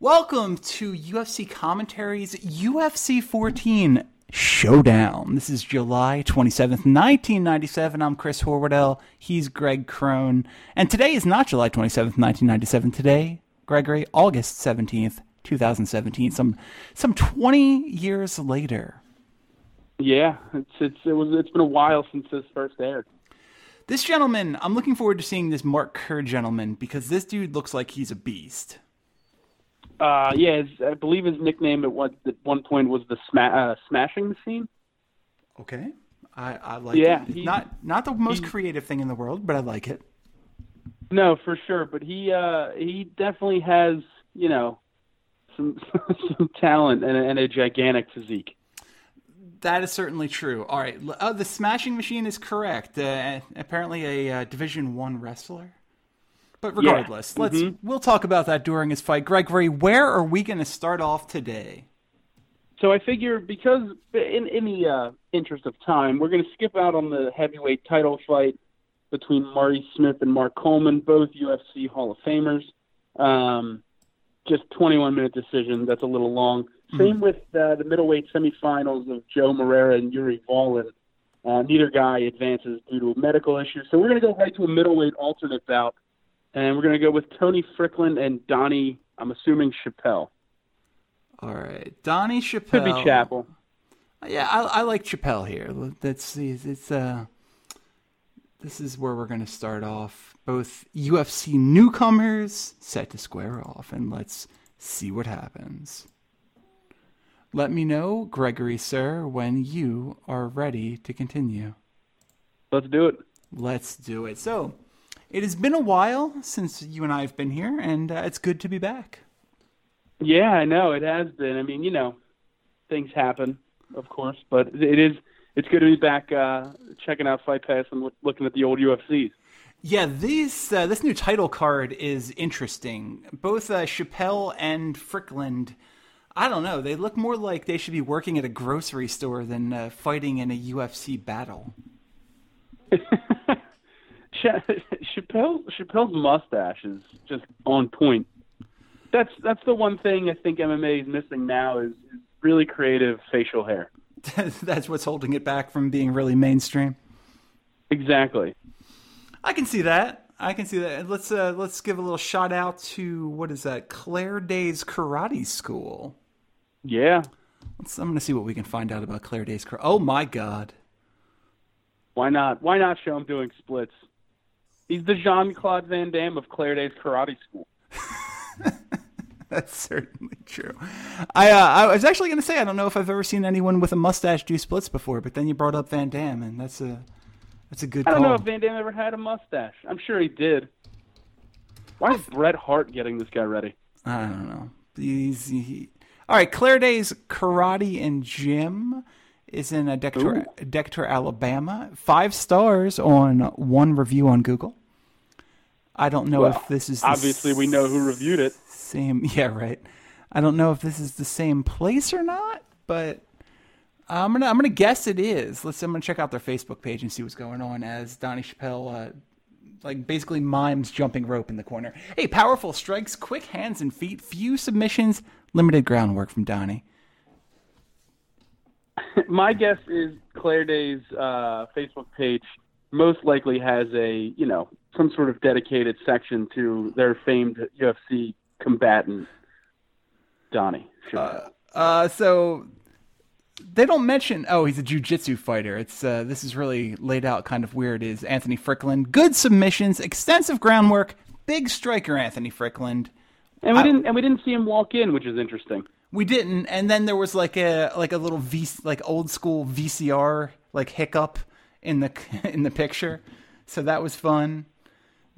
Welcome to UFC Commentaries UFC 14 Showdown. This is July 27th, 1997. I'm Chris Horwedel. He's Greg Crone. And today is not July 27th, 1997. Today, Gregory, August 17th, 2017. Some some 20 years later. Yeah, it's it's it was it's been a while since this first aired. This gentleman, I'm looking forward to seeing this Mark Kerr gentleman because this dude looks like he's a beast. Uh, yeah, his, I believe his nickname at one at one point was the sma- uh, Smashing Machine. Okay, I, I like Yeah, it. he- not not the most he- creative thing in the world, but I like it. No, for sure, but he uh, he definitely has you know some some talent and a, and a gigantic physique. That is certainly true. All right, uh, the Smashing Machine is correct. Uh, apparently, a uh, Division One wrestler. But regardless, let's Mhm. we'll talk about that during his fight. Gregory, where are we going to start off today? So I figure because in in the uh, interest of time, we're going to skip out on the heavyweight title fight between Marty Smith and Mark Coleman, both UFC Hall of Famers. Um, just 21 minute decision. That's a little long. Same with uh, the middleweight semifinals of Joe Moreira and Yuri Vaulin. Uh, neither guy advances due to a medical issue. So we're going to go right to a middleweight alternate bout, and we're going to go with Tony Fryklund and Donnie. I'm assuming Chappelle. All right, Donnie Chappelle. Could be Chapel. Yeah, I, I like Chappelle here. Let's. It's uh, this is where we're going to start off. Both UFC newcomers set to square off, and let's see what happens. Let me know, Gregory, sir, when you are ready to continue. Let's do it. Let's do it. So, it has been a while since you and I have been here, and uh, it's good to be back. Yeah, I know it has been. I mean, you know, things happen, of course, but it is. It's good to be back, uh, checking out Fight Pass and looking at the old UFCs. Yeah, these uh, this new title card is interesting. Both uh, Chappelle and Fryklund, I don't know. They look more like they should be working at a grocery store than uh, fighting in a UFC battle. Cha- Chappelle Chappelle's mustache is just on point. That's that's the one thing I think MMA is missing now is, is really creative facial hair. That's what's holding it back from being really mainstream. Exactly. I can see that. I can see that. Let's uh, let's give a little shout out to what is that? Claire Day's Karate School. Yeah. Let's, I'm going to see what we can find out about Claire Day's Karate. Oh my God. Why not? Why not show him doing splits? He's the Jean Claude Van Damme of Claire Day's Karate School. That's certainly true. I uh, I was actually going to say I don't know if I've ever seen anyone with a mustache do splits before, but then you brought up Van Damme, and that's a that's a good I don't know if Van Damme ever had a mustache. I'm sure he did. Why is Bret Hart getting this guy ready? I don't know. He's, he... All right, Claire Day's Karate and Gym is in uh, Decatur, Decatur, Alabama. Five stars on one review on Google. I don't know Well, if this is the Obviously, we know who reviewed it. same. Yeah, right. I don't know if this is the same place or not, but I'm gonna I'm gonna guess it is. Let's. I'm gonna check out their Facebook page and see what's going on as Donnie Chappelle, uh, like basically mimes jumping rope in the corner. Hey, powerful strikes, quick hands and feet, few submissions, limited groundwork from Donnie. My guess is Claire Day's uh, Facebook page most likely has a, you know, some sort of dedicated section to their famed UFC combatant, Donnie. Chappelle. Uh, so they don't mention. Oh, he's a jujitsu fighter. It's uh, this is really laid out kind of weird. Is Anthony Fryklund good submissions, extensive groundwork, big striker Anthony Fryklund. and we I- didn't and we didn't see him walk in, which is interesting. We didn't, and then there was like a like a little V like old school VCR like hiccup in the in the picture, so that was fun.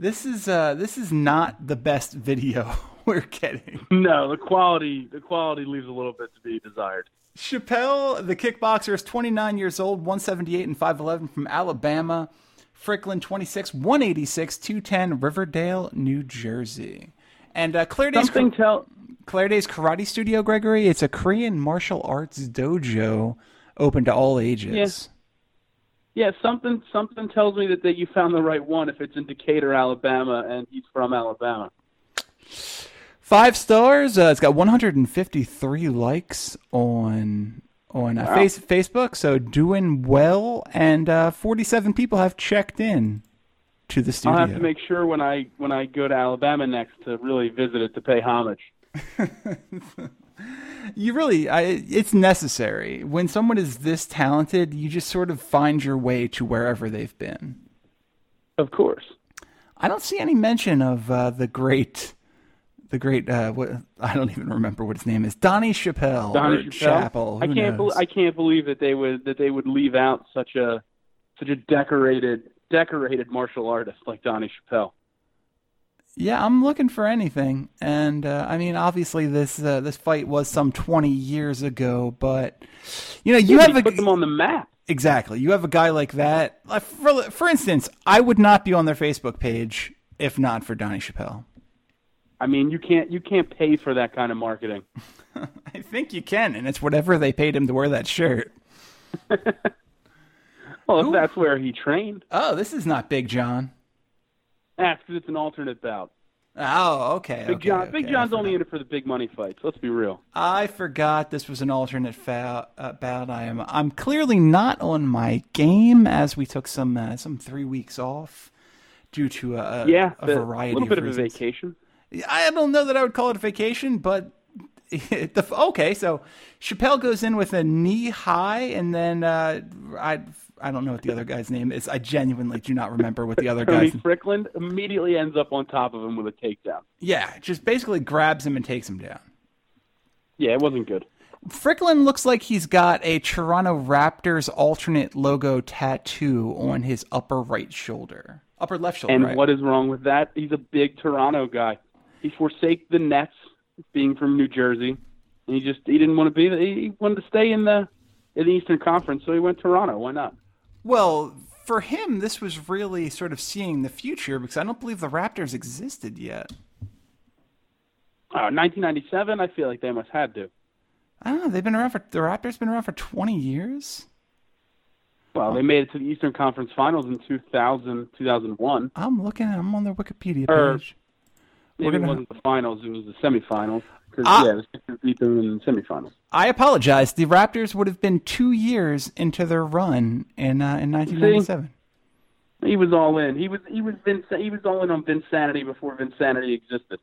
This is uh this is not the best video we're getting. No, the quality the quality leaves a little bit to be desired. Chappelle, the kickboxer, is 29 years old, 178 and 5'11 from Alabama. Fryklund, 26, 186, 210, Riverdale, New Jersey. And uh, Claire Day's Something tell Claire Day's Karate Studio, Gregory. It's a Korean martial arts dojo open to all ages. Yeah, something something tells me that, that you found the right one if it's in Decatur, Alabama, and he's from Alabama. Five stars. Uh, it's got 153 likes on on uh, Wow. face, Facebook, so doing well. And uh, 47 people have checked in to the studio. I'll have to make sure when I when I go to Alabama next to really visit it to pay homage. you really, I, it's necessary when someone is this talented. You just sort of find your way to wherever they've been. Of course. I don't see any mention of uh, the great, the great. Uh, what I don't even remember what his name is. Donnie Chappelle. Donnie Chappelle. Chappell. I can't. Bel I can't believe that they would that they would leave out such a such a decorated decorated martial artist like Donnie Chappelle. Yeah, I'm looking for anything, and uh, I mean, obviously this uh, this fight was some 20 years ago, but you know, you Yeah, have a put them on the map. exactly. You have a guy like that. For for instance, I would not be on their Facebook page if not for Donnie Chappelle. I mean, you can't you can't pay for that kind of marketing. I think you can, and it's whatever they paid him to wear that shirt. Well, if that's where he trained, Oh, this is not Big John. That's 'cause it's an alternate bout. Oh, okay. Big okay, John, Big John's only in it for the big money fights. Let's be real. I forgot this was an alternate foul, uh, bout. I am. I'm clearly not on my game as we took some uh, some three weeks off due to a, a- Yeah, a the- variety little bit of, of a vacation. I don't know that I would call it a vacation, but the, okay. So Chappelle goes in with a knee high, and then uh, I I don't know what the other guy's name is. I genuinely do not remember what the other Tony guy's. Strickland immediately ends up on top of him with a takedown. Yeah, just basically grabs him and takes him down. Yeah, it wasn't good. Fryklund looks like he's got a Toronto Raptors alternate logo tattoo on his upper right shoulder, upper left shoulder. And right? what is wrong with that? He's a big Toronto guy. He forsake the Nets, being from New Jersey, and he just he didn't want to be. He wanted to stay in the in the Eastern Conference, so he went Toronto. Why not? Well, for him, this was really sort of seeing the future because I don't believe the Raptors existed yet. Uh, 1997. I feel like they must have to. I don't know. They've been around for the Raptors. Been around for twenty years. Well, they made it to the Eastern Conference Finals in 2000, 2001. I'm looking. I'm on their Wikipedia Or- page. Maybe gonna- it wasn't the finals; it was the semifinals. Because Ah. yeah, the Sixers beat them in the semifinals. I apologize. The Raptors would have been two years into their run in uh, in 1997. He was all in. He was he was Vince. He was all in on Vinsanity before Vinsanity existed.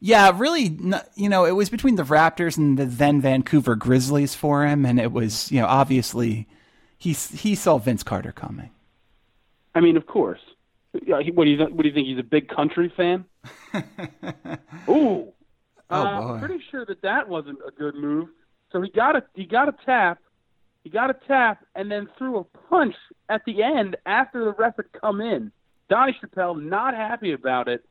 Yeah, really, you know, it was between the Raptors and the then Vancouver Grizzlies for him, and it was, you know, obviously he he saw Vince Carter coming. I mean, of course. Yeah, he, what do you what do you think? He's a big country fan. Ooh, Oh, uh, boy. pretty sure that that wasn't a good move. So he got a he got a tap, he got a tap, and then threw a punch at the end after the ref had come in. Donnie Chappelle not happy about it.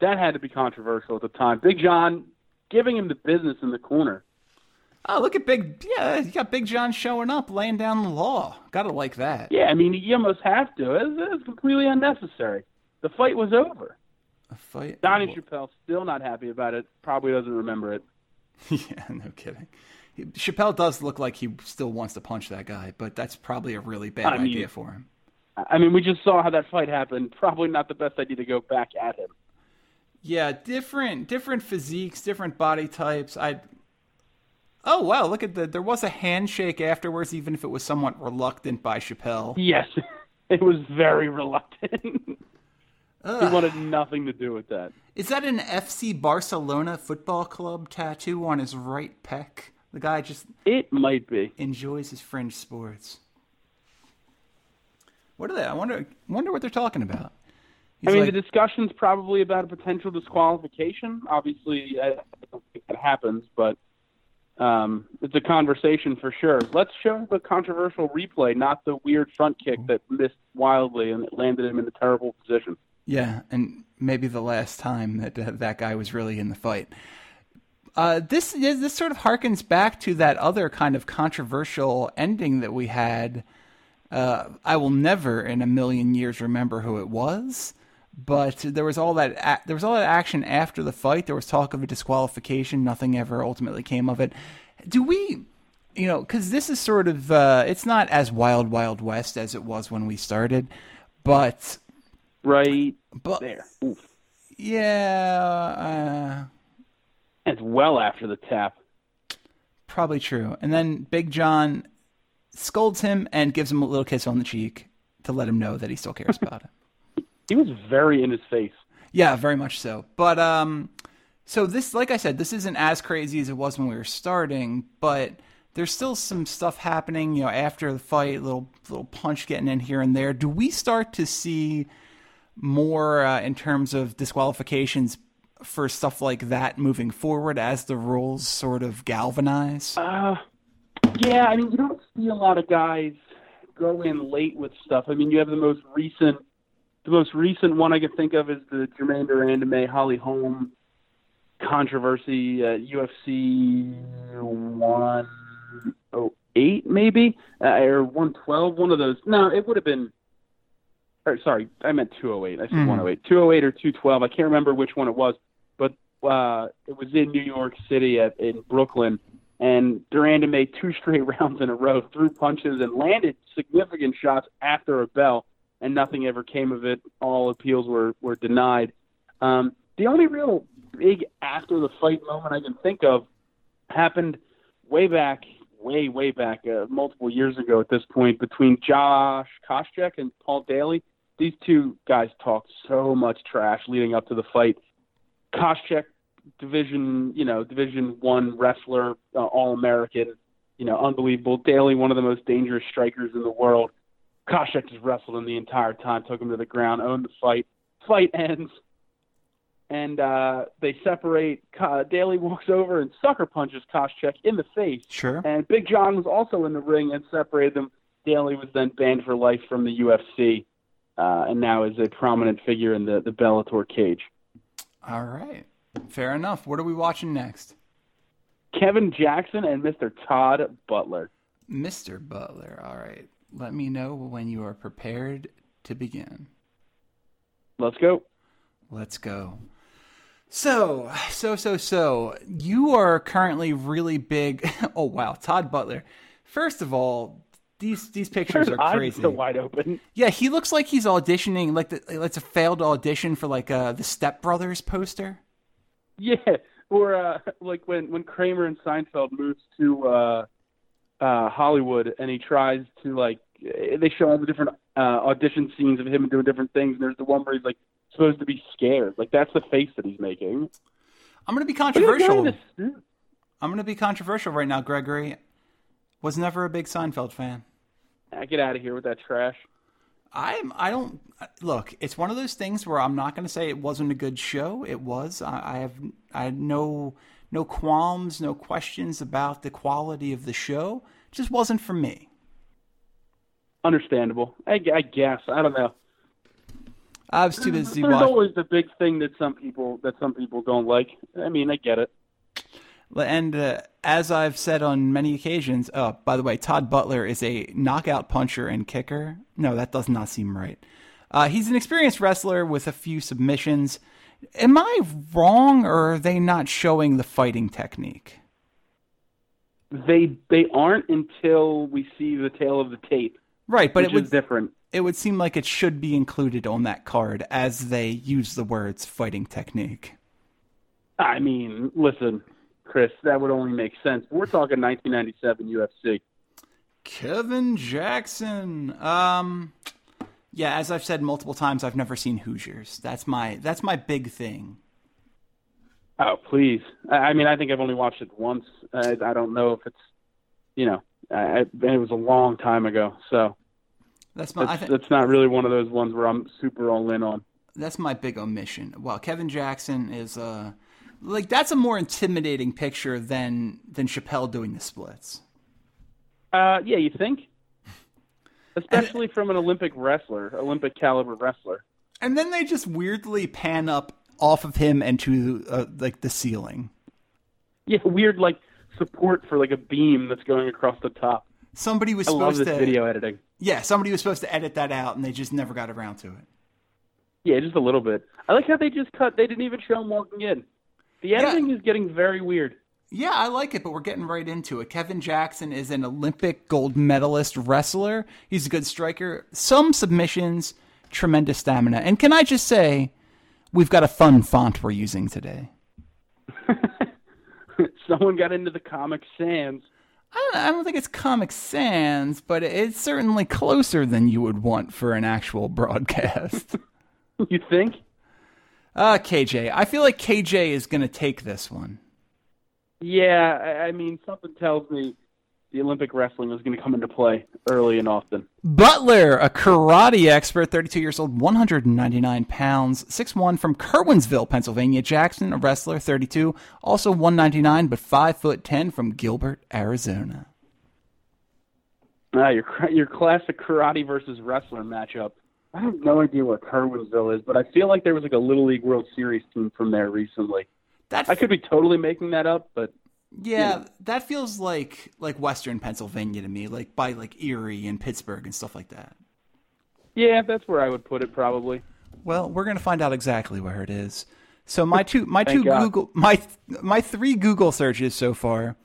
That had to be controversial at the time. Big John giving him the business in the corner. Oh, look at Big, yeah, you got Big John showing up, laying down the law. Gotta like that. Yeah, I mean, you almost have to. It was, it was completely unnecessary. The fight was over. A fight. Donnie Chappelle still not happy about it. Probably doesn't remember it. yeah, no kidding. He- Chappelle does look like he still wants to punch that guy, but that's probably a really bad I mean- idea for him. I mean, we just saw how that fight happened. Probably not the best idea to go back at him. Yeah, different different physiques, different body types. I Oh wow, look at the there was a handshake afterwards even if it was somewhat reluctant by Chappelle. Yes, it was very reluctant. he wanted nothing to do with that. Is that an FC Barcelona football club tattoo on his right pec? The guy just It might be. enjoys his fringe sports. What are they? I wonder wonder what they're talking about. He's I mean, like, the discussion's probably about a potential disqualification. Obviously, I don't think that happens, but um, it's a conversation for sure. Let's show the controversial replay, not the weird front kick that missed wildly and it landed him in a terrible position. Yeah, and maybe the last time that uh, that guy was really in the fight. Uh, this this sort of harkens back to that other kind of controversial ending that we had. Uh, I will never in a million years remember who it was, but there was all that a- there was all that action after the fight. There was talk of a disqualification. Nothing ever ultimately came of it. Do we, you know, because this is sort of uh, it's not as wild wild west as it was when we started, but Right but there. Oof. yeah, uh, It's well after the tap. Probably true. And then Big John scolds him and gives him a little kiss on the cheek to let him know that he still cares about him. He was very in his face. Yeah, very much so. But um so this like I said, this isn't as crazy as it was when we were starting, but there's still some stuff happening, you know, after the fight, little little punch getting in here and there. Do we start to see more uh, in terms of disqualifications for stuff like that moving forward as the rules sort of galvanize? Uh, yeah, I mean, you don't see a lot of guys go in late with stuff. I mean, you have the most recent, the most recent one I can think of is the Germaine de Randamie Holly Holm controversy at UFC 108, maybe, uh, or 112, one of those. No, it would have been. Or, sorry, I meant 208. I said Mhm. 108. 208 or 212. I can't remember which one it was, but uh, it was in New York City at in Brooklyn, and De Randamie two straight rounds in a row, threw punches and landed significant shots after a bell, and nothing ever came of it. All appeals were were denied. Um, the only real big after the fight moment I can think of happened way back, way way back, uh, multiple years ago at this point, between Josh Koscheck and Paul Daley. These two guys talked so much trash leading up to the fight. Koscheck, division, you know, division one wrestler, uh, all American, you know, unbelievable. Daley, one of the most dangerous strikers in the world. Koscheck just wrestled him the entire time, took him to the ground, owned the fight. Fight ends, and uh, they separate. Ka- Daley walks over and sucker punches Koscheck in the face. Sure. And Big John was also in the ring and separated them. Daley was then banned for life from the UFC, uh, and now is a prominent figure in the, the Bellator cage. All right. Fair enough. What are we watching next? Kevin Jackson and Mr. Todd Butler. Mr. Butler. All right. Let me know when you are prepared to begin. Let's go. Let's go. So, so, so, so, you are currently really big. Oh, wow. Todd Butler. First of all, these these pictures are eyes crazy. still wide open. Yeah, he looks like he's auditioning, like the, it's a failed audition for like uh, the Step Brothers poster. Yeah, or uh, like when when Kramer and Seinfeld moves to uh, uh, Hollywood and he tries to like they show all the different uh, audition scenes of him doing different things, and there's the one where he's like supposed to be scared. Like that's the face that he's making. I'm going to be Look at the guy in controversial. I'm going to be controversial right now, Gregory. Was never a big Seinfeld fan. Ah, get out of here with that trash. I'm. I don't look. It's one of those things where I'm not going to say it wasn't a good show. It was. I, I have. I had no no qualms, no questions about the quality of the show. It just wasn't for me. Understandable. I, I guess. I don't know. I was too busy There's watching. always the big thing that some people that some people don't like. I mean, I get it. And uh, as I've said on many occasions, oh, by the way, Todd Butler is a knockout puncher and kicker. No, that does not seem right. Uh, he's an experienced wrestler with a few submissions. Am I wrong, or are they not showing the fighting technique? They they aren't until we see the tail of the tape, Right, but it would is different. it would seem like it should be included on that card as they use the words fighting technique. I mean, listen, Chris, that would only make sense. We're talking 1997 UFC. Kevin Jackson. Um yeah, as I've said multiple times, I've never seen Hoosiers. That's my that's my big thing. Oh, please. I mean, I think I've only watched it once. I, I don't know if it's, you know, I, it was a long time ago. So That's my I that's, think that's not really one of those ones where I'm super all in on. that's my big omission. Well, Kevin Jackson is uh like that's a more intimidating picture than than Chappelle doing the splits. Uh, yeah, you think? Especially from an Olympic wrestler, Olympic caliber wrestler. And then they just weirdly pan up off of him and to uh, like the ceiling. Yeah, weird like support for like a beam that's going across the top. Somebody was I supposed to video editing. Yeah, somebody was supposed to edit that out and they just never got around to it. Yeah, just a little bit. I like how they just cut. They didn't even show him walking in. The editing is getting very weird. Yeah, I like it, but we're getting right into it. Kevin Jackson is an Olympic gold medalist wrestler. He's a good striker. Some submissions, tremendous stamina. And can I just say, we've got a fun font we're using today. someone got into the Comic Sans. I don't, I don't think it's Comic Sans, but it's certainly closer than you would want for an actual broadcast. you think? Uh, KJ. I feel like KJ is going to take this one. Yeah, I, mean, something tells me the Olympic wrestling is going to come into play early and often. Butler, a karate expert, 32 years old, 199 pounds, 6'1 from Curwensville, Pennsylvania. Jackson, a wrestler, 32, also 199, but 5 foot 10 from Gilbert, Arizona. Ah, your your classic karate versus wrestler matchup. I have no idea what Curwensville is, but I feel like there was like a Little League World Series team from there recently. That I could be totally making that up, but Yeah, that feels like like Western Pennsylvania to me, like by like Erie and Pittsburgh and stuff like that. yeah, that's where I would put it probably. Well, we're gonna find out exactly where it is. So my two my two God. Google my my three Google searches so far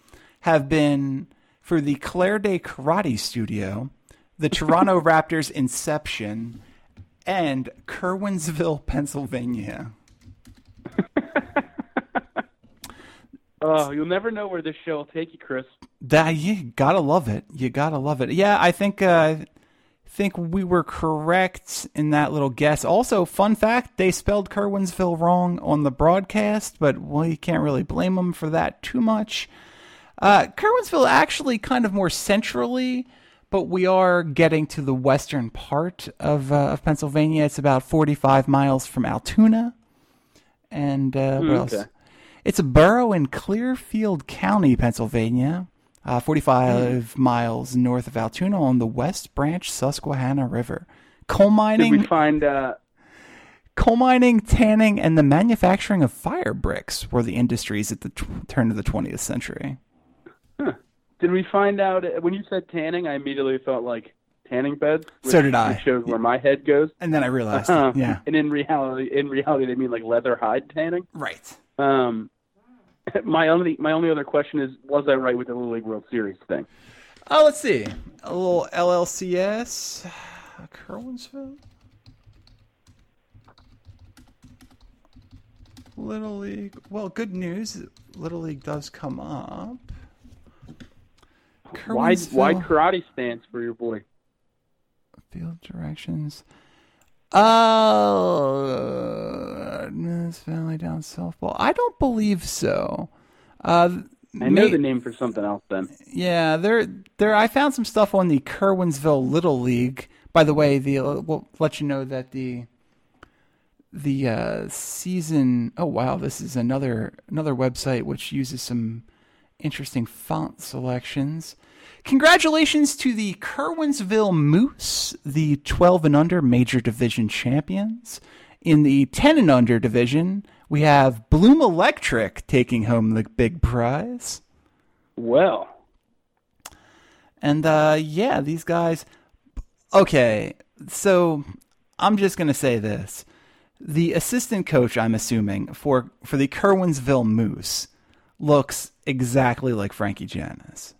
have been for the Claire Day Karate Studio, the Toronto Raptors Inception, and Curwensville, Pennsylvania. Oh, you'll never know where this show will take you, Chris. That you gotta love it. You gotta love it. Yeah, I think uh, think we were correct in that little guess. Also, fun fact: they spelled Curwensville wrong on the broadcast, but we can't really blame them for that too much. Uh, Curwensville actually kind of more centrally, but we are getting to the western part of uh, of Pennsylvania. It's about forty five miles from Altoona, and uh, what else? okay. It's a borough in Clearfield County, Pennsylvania, uh, 45 miles north of Altoona on the West Branch Susquehanna River. Coal Did mining, we find? Uh, coal mining, tanning, and the manufacturing of fire bricks were the industries at the t- turn of the 20th century. Did we find out when you said tanning? I immediately thought like tanning beds. So did I. Shows where my head goes. And then I realized, Uh, yeah, And in reality, in reality, they mean like leather hide tanning. right. Um, my only my only other question is, was I right with the Little League World Series thing? Oh, let's see. A little LLCS. Curwensville? Little League. Well, good news. Little League does come up. Why why karate stance for your boy? Field directions. Uh, Miss Valley down softball. I don't believe so. Uh, I know may- the name for something else. Then yeah, there, there. I found some stuff on the Curwensville Little League. By the way, the uh, we'll let you know that the the uh, season. Oh wow, this is another another website which uses some interesting font selections. Congratulations to the Curwensville Moose, the 12 and under major division champions. In the 10 and under division, we have Bloom Electric taking home the big prize. well, And uh, yeah, these guys. Okay, so I'm just gonna say this: the assistant coach, I'm assuming for for the Curwensville Moose, looks exactly like Frankie Janis.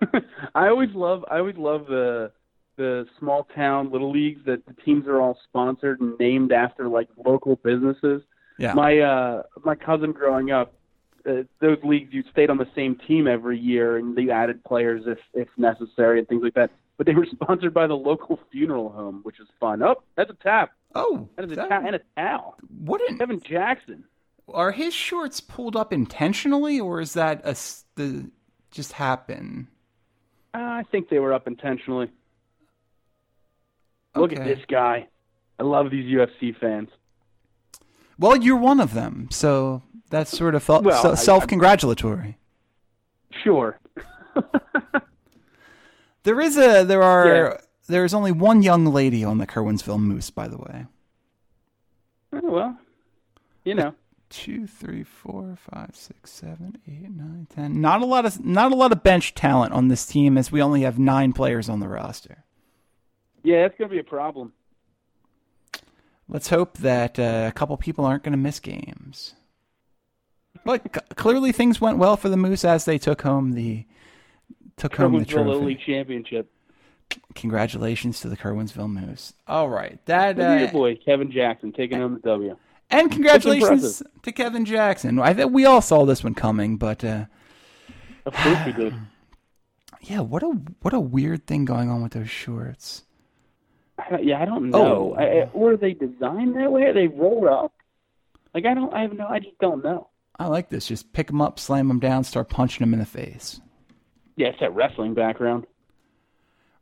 I always love I always love the the small town little leagues that the teams are all sponsored and named after like local businesses. Yeah, My uh my cousin growing up, uh, those leagues you stayed on the same team every year and they added players if if necessary and things like that. But they were sponsored by the local funeral home, which is fun. Oh, that's a tap. Oh, That is a that- tap and a towel. wouldn't Kevin Jackson. Are his shorts pulled up intentionally, or is that a the just happen? Uh, I think they were up intentionally. Look at this guy. I love these UFC fans. Well, you're one of them, so that's sort of fel- Well, I- self-congratulatory. Sure. There is a there are Yeah. there is only one young lady on the Curwensville Moose, by the way. Oh, well, you know. Two, three, four, five, six, seven, eight, nine, ten. Not a lot of not a lot of bench talent on this team, as we only have nine players on the roster. Yeah, that's going to be a problem. Let's hope that uh, a couple people aren't going to miss games. But c- clearly, things went well for the Moose as they took home the took home the trophy. League Championship. Congratulations to the Curwensville Moose. All right, that uh, your boy, Kevin Jackson, taking home the W. And congratulations to Kevin Jackson. I think we all saw this one coming, but uh, of course we did. Yeah, what a what a weird thing going on with those shorts. I, yeah, I don't know. Oh. I, were they designed that way? Are they rolled up? Like I don't. I have no. I just don't know. I like this. Just pick them up, slam them down, start punching them in the face. Yeah, it's that wrestling background.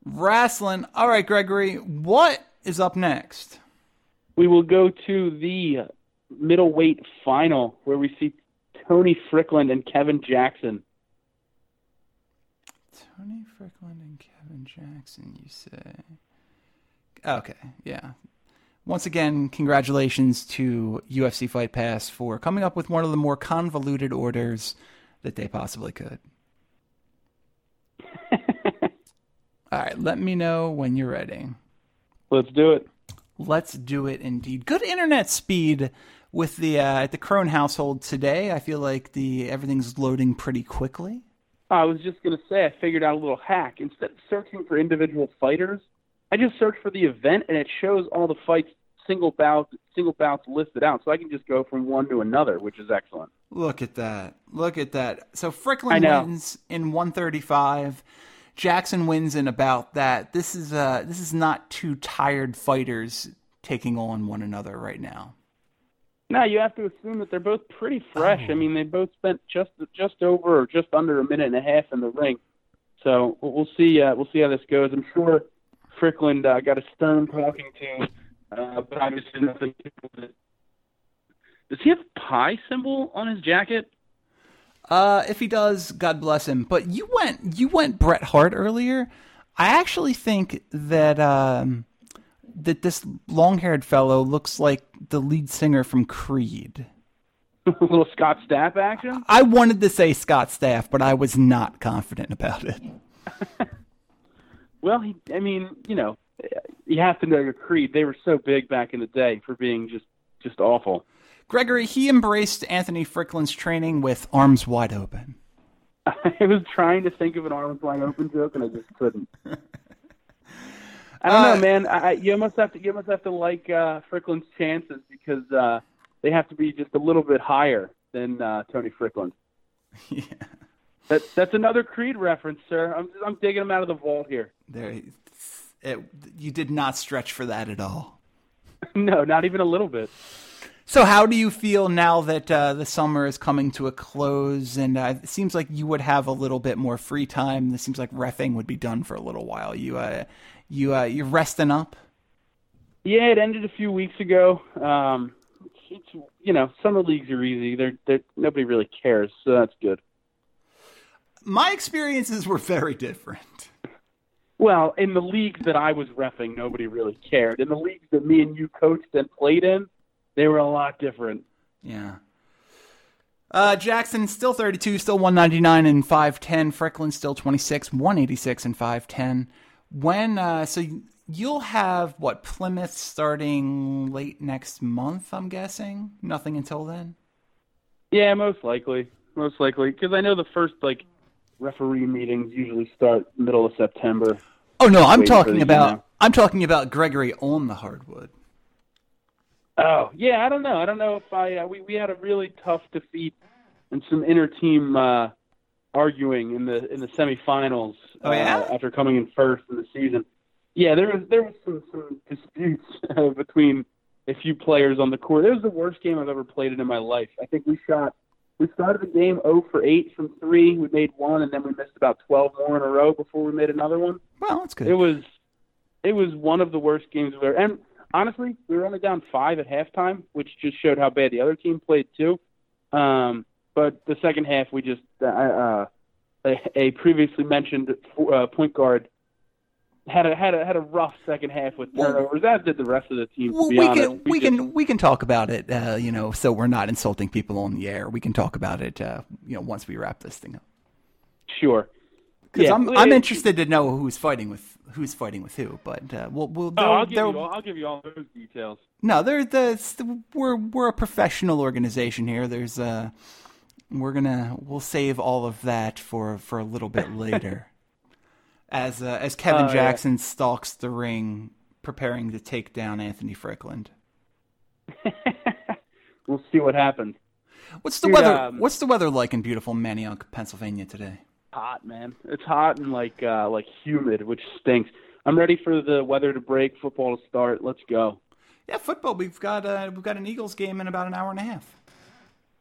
Wrestling. All right, Gregory. What is up next? We will go to the middleweight final where we see Tony Strickland and Kevin Jackson. Tony Strickland and Kevin Jackson, you say? Okay, yeah. Once again, congratulations to UFC Fight Pass for coming up with one of the more convoluted orders that they possibly could. All right, let me know when you're ready. Let's do it. Let's do it indeed. Good internet speed with the uh, at the Crone household today. I feel like the everything's loading pretty quickly. I was just gonna say I figured out a little hack. Instead of searching for individual fighters, I just search for the event and it shows all the fights single bouts single bouts listed out, so I can just go from one to another, which is excellent. Look at that! Look at that! So Strickland wins in 135. Jackson wins in about that. This is uh this is not two tired fighters taking on one another right now. No, you have to assume that they're both pretty fresh. Oh. I mean, they both spent just just over or just under a minute and a half in the ring. So we'll see. Uh, we'll see how this goes. I'm sure Strickland uh, got a stern talking to, uh, but obviously nothing. Does he have a pie symbol on his jacket? Uh, if he does, God bless him. But you went you went Bret Hart earlier. I actually think that um, that this long haired fellow looks like the lead singer from Creed. a little Scott Stapp action. I wanted to say Scott Stapp, but I was not confident about it. well, he, I mean, you know, you have to know your Creed. They were so big back in the day for being just just awful. Gregory, he embraced Anthony Strickland's training with arms wide open. I was trying to think of an arms wide open joke and I just couldn't. I don't uh, know, man. I, you must have to you must have to like uh, Strickland's chances because uh, they have to be just a little bit higher than uh, Tony Strickland. Yeah. That, that's another Creed reference, sir. I'm I'm digging him out of the vault here. There, it, you did not stretch for that at all. no, not even a little bit. So, how do you feel now that uh, the summer is coming to a close, and uh, it seems like you would have a little bit more free time? It seems like refing would be done for a little while. You, uh, you, uh, you're resting up. Yeah, it ended a few weeks ago. Um, it's, you know, summer leagues are easy. They're, they're nobody really cares, so that's good. My experiences were very different. Well, in the leagues that I was refing, nobody really cared. In the leagues that me and you coached and played in, they were a lot different. Yeah. Uh, Jackson still 32, still 199 and 510. Strickland still 26, 186 and 510. When uh, so you'll have what Plymouth starting late next month? I'm guessing. Nothing until then. Yeah, most likely, most likely, because I know the first like referee meetings usually start middle of September. Oh no, I'm talking about I'm talking about Gregory on the hardwood. Oh yeah, I don't know. I don't know if I uh, we we had a really tough defeat and some inter team uh, arguing in the in the semifinals. Oh yeah. Uh, after coming in first in the season, yeah, there was there was some some disputes uh, between a few players on the court. It was the worst game I've ever played in my life. I think we shot we started the game 0 for 8 from 3. We made one and then we missed about 12 more in a row before we made another one. Well, that's good. It was it was one of the worst games I've ever and honestly, we were only down five at halftime, which just showed how bad the other team played too. Um, but the second half, we just uh, uh, a, a previously mentioned uh, point guard had a had a had a rough second half with turnovers. Well, as did the rest of the team. Well, we honest. can we, we just, can we can talk about it. Uh, you know, so we're not insulting people on the air. We can talk about it. Uh, you know, once we wrap this thing up. Sure. Because yeah, I'm I'm interested to know who's fighting with who's fighting with who, but uh, we'll we'll. Oh, I'll give, you all, I'll give you all those details. No, they're the we're we're a professional organization here. There's uh we're gonna we'll save all of that for for a little bit later, as uh, as Kevin uh, Jackson yeah. stalks the ring, preparing to take down Anthony Strickland. we'll see what happens. What's the Dude, weather? um, what's the weather like in beautiful Manioc, Pennsylvania today? Hot, man. It's hot and like uh, like humid, which stinks. I'm ready for the weather to break, football to start. Let's go. Yeah, football. We've got uh, we've got an Eagles game in about an hour and a half.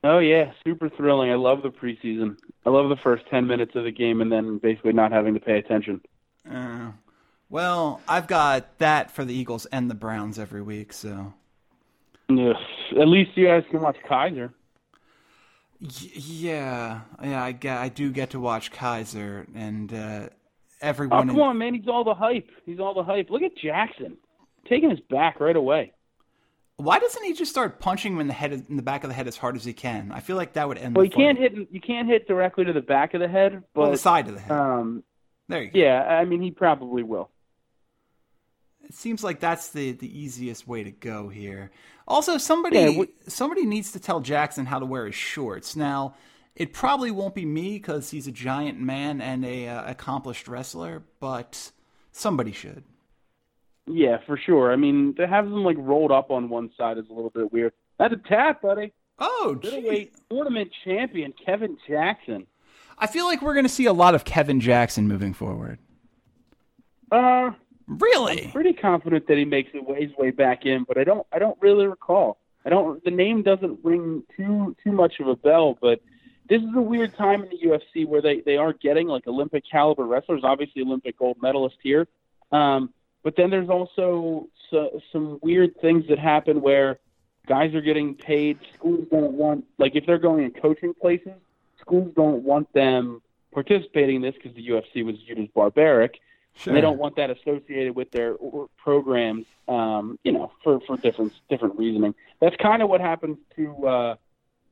Oh yeah, super thrilling. I love the preseason. I love the first ten minutes of the game and then basically not having to pay attention. Uh, well, I've got that for the Eagles and the Browns every week, so Ugh. At least you guys can watch Kizer. Y- yeah, yeah. I get, I do get to watch Kizer, and uh, Oh everyone. come in- on, man! He's all the hype. He's all the hype. Look at Jackson taking his back right away. Why doesn't he just start punching him in the head, in the back of the head, as hard as he can? I feel like that would end. Well, the you can't hit you can't hit directly to the back of the head, Well, the side of the head. um, there you go. yeah, I mean he probably will. It seems like that's the, the easiest way to go here. Also, somebody Yeah, we- somebody needs to tell Jackson how to wear his shorts. Now, it probably won't be me because he's a giant man and a uh, accomplished wrestler, but somebody should. Yeah, for sure. I mean, to have them like rolled up on one side is a little bit weird. That's a tap, buddy. Oh. Middleweight tournament champion Kevin Jackson. I feel like we're going to see a lot of Kevin Jackson moving forward. Uh, Really? I'm pretty confident that he makes it way, his way back in, but I don't. I don't really recall. I don't. The name doesn't ring too too much of a bell, but this is a weird time in the UFC where they they are getting like Olympic caliber wrestlers. Obviously, Olympic gold medalist here, um, but then there's also so, some weird things that happen where guys are getting paid. Schools don't want like if they're going in coaching places, schools don't want them participating in this because the UFC was viewed as barbaric and they don't want that associated with their programs, um, you know, for, for different different reasoning. That's kind of what happened to uh,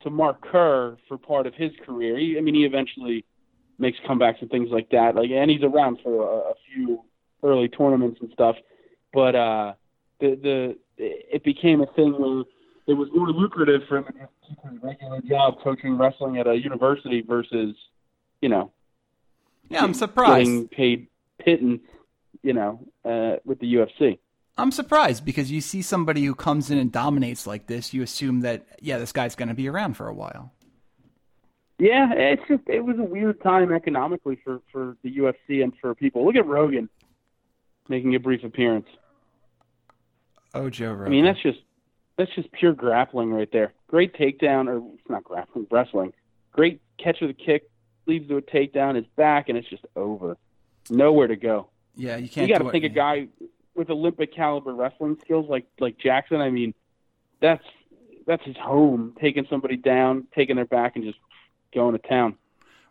to Mark Kerr for part of his career. He, I mean, he eventually makes comebacks and things like that. Like, and he's around for a, a few early tournaments and stuff. But uh, the the it became a thing where it was more lucrative for him to keep his regular job coaching wrestling at a university versus, you know, Yeah, I'm surprised. getting paid pittance, you know, uh, with the UFC. I'm surprised because you see somebody who comes in and dominates like this, you assume that yeah, this guy's going to be around for a while. Yeah, it's just it was a weird time economically for for the UFC and for people. Look at Rogan making a brief appearance. Oh, Joe Rogan. I mean, that's just that's just pure grappling right there. Great takedown, or it's not grappling, wrestling. Great catch of the kick, leads to a takedown, is back, and it's just over. Nowhere to go. yeah, you can't. you got to it- think a guy with Olympic caliber wrestling skills like like Jackson. I mean, that's that's his home. Taking somebody down, taking their back, and just going to town.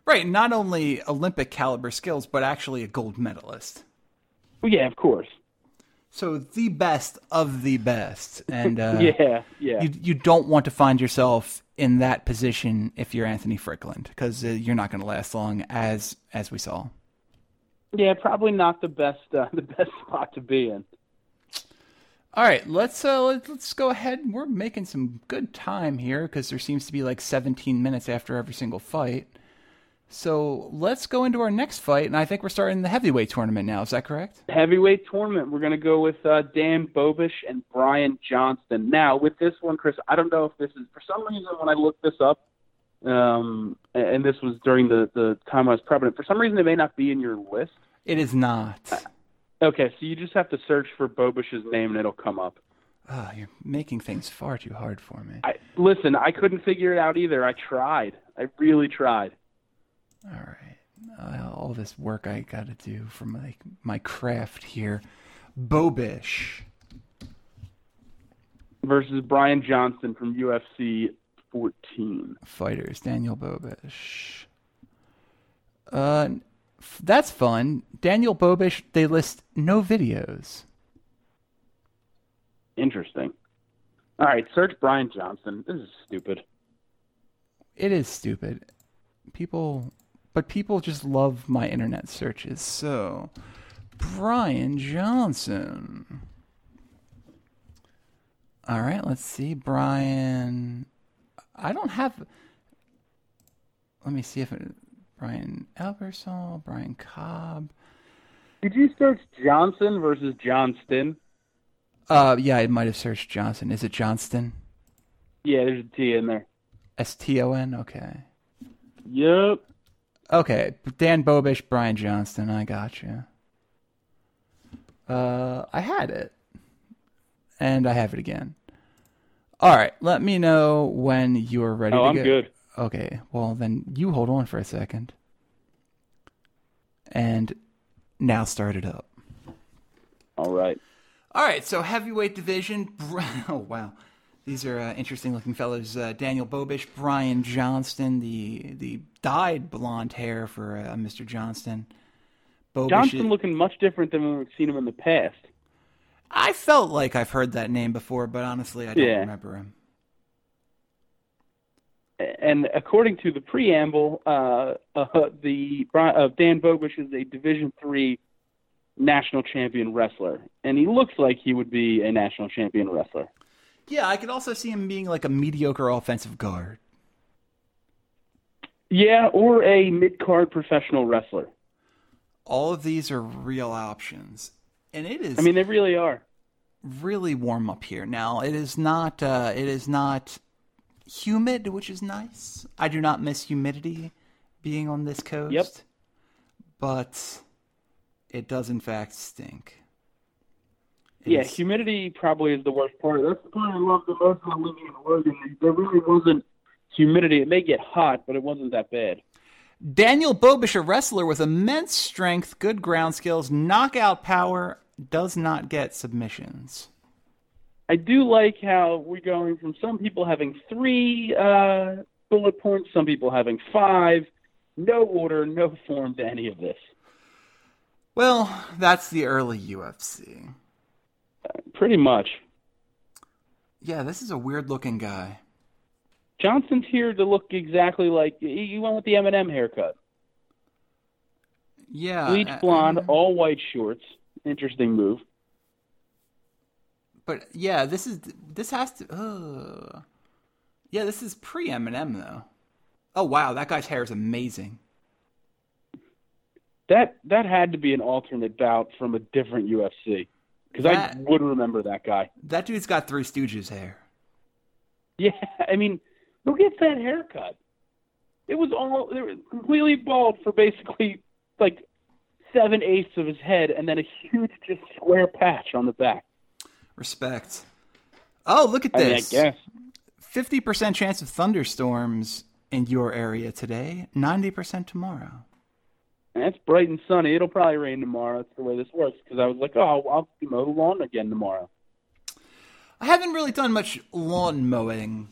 Right, not only Olympic caliber skills, but actually a gold medalist. Well, yeah, of course. So the best of the best, and uh, yeah, yeah. you you don't want to find yourself in that position if you're Anthony Fryklund because uh, you're not going to last long, as as we saw. Yeah, probably not the best uh, the best spot to be in. All right, let's uh, let's, go ahead. We're making some good time here because there seems to be like 17 minutes after every single fight. So let's go into our next fight, and I think we're starting the heavyweight tournament now. Is that correct? Heavyweight tournament. We're going to go with uh, Dan Bobish and Brian Johnston. Now, with this one, Chris, I don't know if this is for some reason when I looked this up, um, and this was during the the time I was prepping. For some reason, it may not be in your list. It is not. Okay, so you just have to search for Bobish's name and it'll come up. Oh, you're making things far too hard for me. I listen. I couldn't figure it out either. I tried. I really tried. All right. Uh, all this work I got to do for my my craft here. Bobish. Versus Brian Johnston from UFC 14. Fighters. Daniel Bobish. Uh, f- that's fun. Daniel Bobish. They list no videos. Interesting. All right, search Brian Johnson. This is stupid. It is stupid. People, but people just love my internet searches. So, Brian Johnson. All right, let's see. Brian. I don't have. Let me see if it. Brian Ebersole, Brian Cobb. Did you search Johnson versus Johnston? Uh, yeah, I might have searched Johnson. Is it Johnston? Yeah, there's a T in there. S T O N. Okay. Yep. Okay. Dan Bobish, Brian Johnston. I got you. Uh, I had it, and I have it again. All right. Let me know when you're ready. Oh, to I'm go. good. Okay. Well, then you hold on for a second, and now start it up. All right. All right, so heavyweight division. Oh wow, these are uh, interesting looking fellows. Uh, Daniel Bobish, Brian Johnston, the the dyed blonde hair for uh, Mr. Johnston. Bobish. Johnston is- looking much different than we've seen him in the past. I felt like I've heard that name before, but honestly, I don't Yeah. remember him. And according to the preamble, uh, uh, the uh, Dan Bobish is a Division three national champion wrestler, and he looks like he would be a national champion wrestler. Yeah, I could also see him being like a mediocre offensive guard. Yeah, or a mid card professional wrestler. All of these are real options, and it is. I mean, they really are. really warm up here. Now it is not uh, it is not humid, which is nice. I do not miss humidity being on this coast. Yep. But it does in fact stink. It Yeah, is- humidity probably is the worst part. That's the part I love the most about living in Oregon. There really wasn't humidity. It may get hot, but it wasn't that bad. Daniel Bobish, a wrestler with immense strength, good ground skills, knockout power, does not get submissions. I do like how we're going from some people having three uh, bullet points, some people having five. No order, no form to any of this. Well, that's the early UFC. Pretty much. Yeah, this is a weird looking guy. Johnson's here to look exactly like he went with the Eminem haircut, Yeah. bleach uh, blonde, uh, all white shorts. Interesting move. But yeah, this is this has to. Uh, yeah, this is pre Eminem though. Oh wow, that guy's hair is amazing. That that had to be an alternate bout from a different UFC because I would remember that guy. That dude's got Three Stooges hair. Yeah, I mean, who gets that haircut? It was all it was completely bald for basically like seven eighths of his head, and then a huge just square patch on the back. Respect. Oh, look at I mean, I this. guess. Fifty percent chance of thunderstorms in your area today. Ninety percent tomorrow. And it's bright and sunny. It'll probably rain tomorrow. That's the way this works. Because I was like, oh, I'll mow the lawn again tomorrow. I haven't really done much lawn mowing.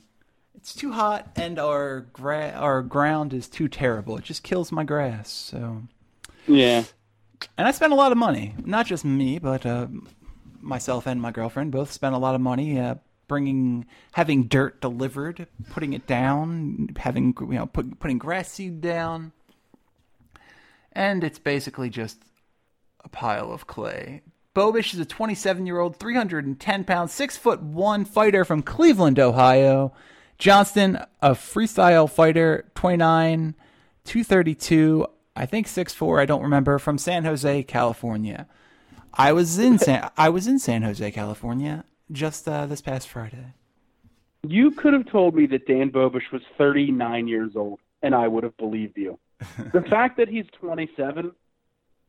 It's too hot, and our gra- our ground is too terrible. It just kills my grass. So. Yeah. And I spent a lot of money. Not just me, but uh, myself and my girlfriend both spent a lot of money uh, bringing, having dirt delivered, putting it down, having you know, put, putting grass seed down, and it's basically just a pile of clay. Bobish is a 27 year old, 310 pound, six foot one fighter from Cleveland, Ohio. Johnston, a freestyle fighter, 29, 232, I think 6'4, I don't remember, from San Jose, California. I was in San I was in San Jose, California just uh, this past Friday. You could have told me that Dan Bobish was 39 years old, and I would have believed you. the fact that he's 27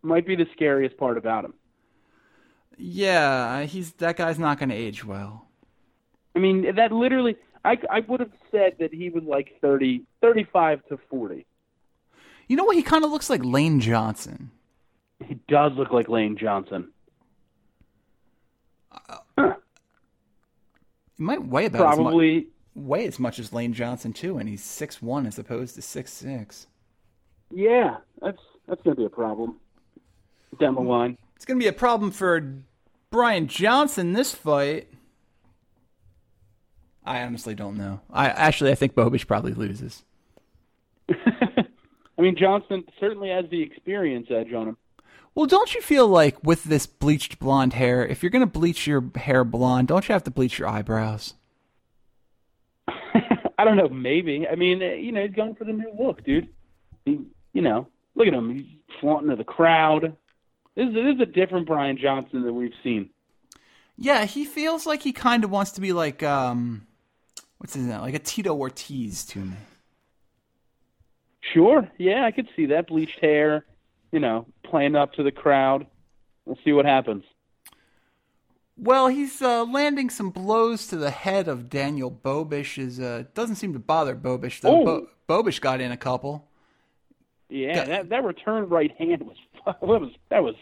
might be the scariest part about him. Yeah, he's that guy's not going to age well. I mean, that literally, I, I would have said that he was like 30, 35 to 40. You know what? He kind of looks like Lane Johnson. He does look like Lane Johnson. Uh, he might weigh about as much, Probably, weigh as much as Lane Johnson too, and he's six one as opposed to six six. yeah, that's that's going to be a problem down the hmm. line. It's going to be a problem for Brian Johnson this fight. I honestly don't know. I actually I think Bobish probably loses. I mean, Johnson certainly has the experience edge on him. Well, don't you feel like with this bleached blonde hair, if you're going to bleach your hair blonde, don't you have to bleach your eyebrows? I don't know, maybe. I mean, uh, you know, he's going for the new look, dude. He, you know, look at him. He's flaunting to the crowd. This is, this is a different Brian Johnson that we've seen. Yeah, he feels like he kind of wants to be like um what's his name? Like a Tito Ortiz to me. Sure, yeah, I could see that bleached hair, you know, playing up to the crowd. We'll see what happens. Well, he's uh, landing some blows to the head of Daniel Bobish. Is uh, doesn't seem to bother Bobish though. Oh. Bo- Bobish got in a couple. Yeah, Got- that that return right hand was that was that was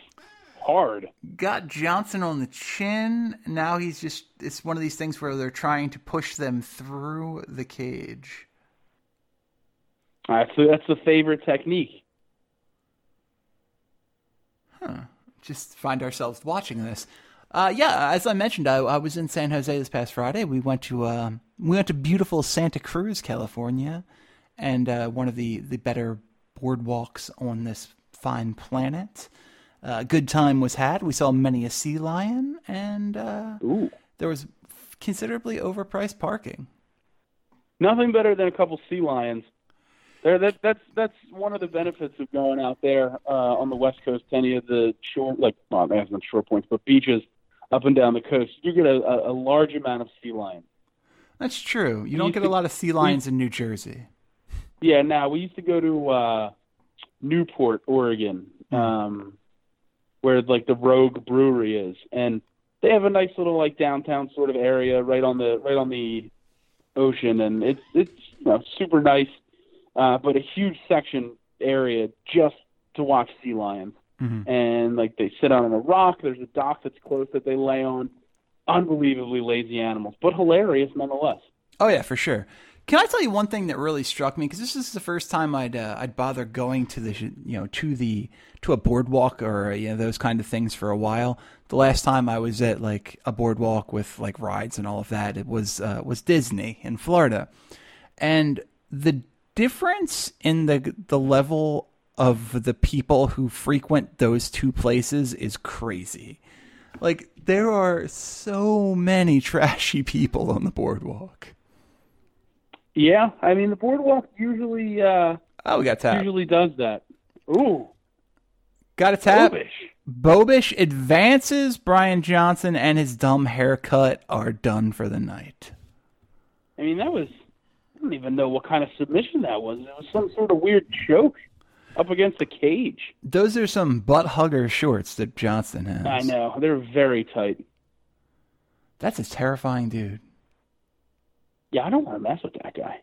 hard. Got Johnson on the chin. Now he's just it's one of these things where they're trying to push them through the cage. That's so that's the favorite technique. Huh. Just find ourselves watching this. Uh, yeah, as I mentioned, I, I was in San Jose this past Friday. We went to um, we went to beautiful Santa Cruz, California, and uh, one of the the better boardwalks on this fine planet. Uh, good time was had. We saw many a sea lion, and uh, Ooh, there was considerably overpriced parking. nothing better than a couple sea lions. There, that that's that's one of the benefits of going out there uh, on the west coast. Any of the shore, like well, not shore points, but beaches up and down the coast, you get a, a, large amount of sea lion. That's true. You don't used get a lot of sea lions in New Jersey. Yeah, now we used to go to uh Newport, Oregon, um where like the Rogue Brewery is and they have a nice little like downtown sort of area right on the right on the ocean and it's it's you know, super nice uh but a huge section area just to watch sea lions. Mhm. And like they sit on a rock, there's a dock that's close that they lay on. Unbelievably lazy animals, but hilarious nonetheless. Oh yeah, for sure. Can I tell you one thing that really struck me? Because this is the first time I'd uh, I'd bother going to the you know to the to a boardwalk or you know those kind of things for a while. The last time I was at like a boardwalk with like rides and all of that, it was uh, was Disney in Florida, and the difference in the the level of the people who frequent those two places is crazy. Like there are so many trashy people on the boardwalk. Yeah, I mean the boardwalk usually uh Oh, we got tap. usually does that. Ooh, Got a tap. Bobish. Bobish advances. Brian Johnson and his dumb haircut are done for the night. I mean that was I don't even know what kind of submission that was. It was some sort of weird choke up against the cage. Those are some butt hugger shorts that Johnson has. I know they're very tight. That's a terrifying dude. Yeah, I don't want to mess with that guy.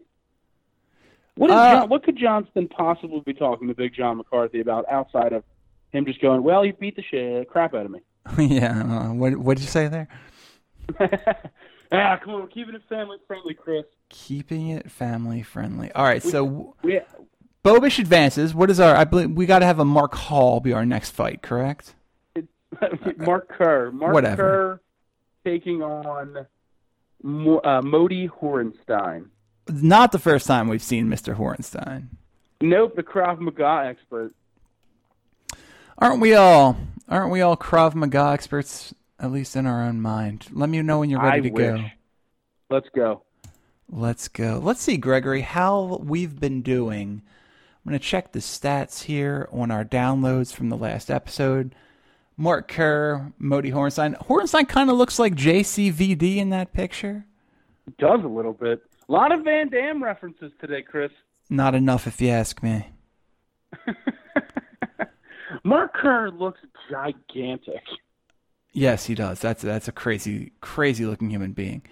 What, is Uh, John, what could Johnston possibly be talking to Big John McCarthy about outside of him just going, "Well, he beat the shit crap out of me." yeah. uh, What What did you say there? ah, come on, we're keeping it family friendly, Chris. Keeping it family friendly. All right. So We, Bobish advances. What is our? I believe we got to have a Mark Hall be our next fight. Correct. Mark Kerr. Mark Whatever. Kerr taking on Mo- uh, Moti Horenstein. Not the first time we've seen Mr. Horenstein. Nope, the Krav Maga expert. Aren't we all? Aren't we all Krav Maga experts? At least in our own mind. Let me know when you're ready I to go. Let's go. Let's go. Let's see, Gregory, how we've been doing. I'm going to check the stats here on our downloads from the last episode. Mark Kerr, Moti Horenstein. Horenstein kind of looks like JCVD in that picture. It does a little bit. A lot of Van Damme references today, Chris. Not enough, if you ask me. Mark Kerr looks gigantic. Yes, he does. That's that's a crazy, crazy looking human being.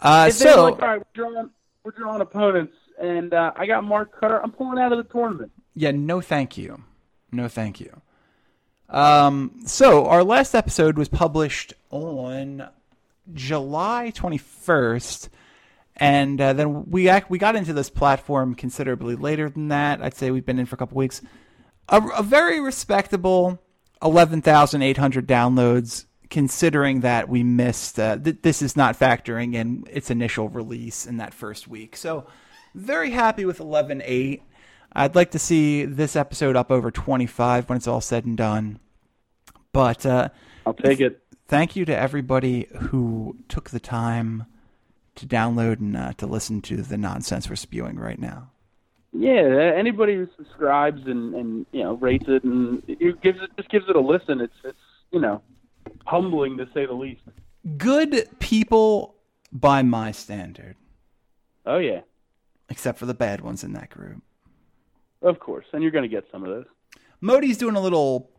Uh, so, like, all right, we're drawing, we're drawing opponents, and uh, I got Mark Kerr. I'm pulling out of the tournament. Yeah, no thank you. No thank you. Um, so our last episode was published on July 21st, and uh, then we we got into this platform considerably later than that. I'd say we've been in for a couple weeks. A, a very respectable 11,800 downloads, considering that we missed. Uh, th- this is not factoring in its initial release in that first week. So, very happy with 11.8. I'd like to see this episode up over 25 when it's all said and done. But uh, I'll take it. thank you to everybody who took the time to download and uh, to listen to the nonsense we're spewing right now. Yeah, anybody who subscribes and and you know rates it and it gives it just gives it a listen. It's it's you know humbling to say the least. Good people by my standard. Oh yeah, except for the bad ones in that group. Of course, and you're going to get some of those. Moti's doing a little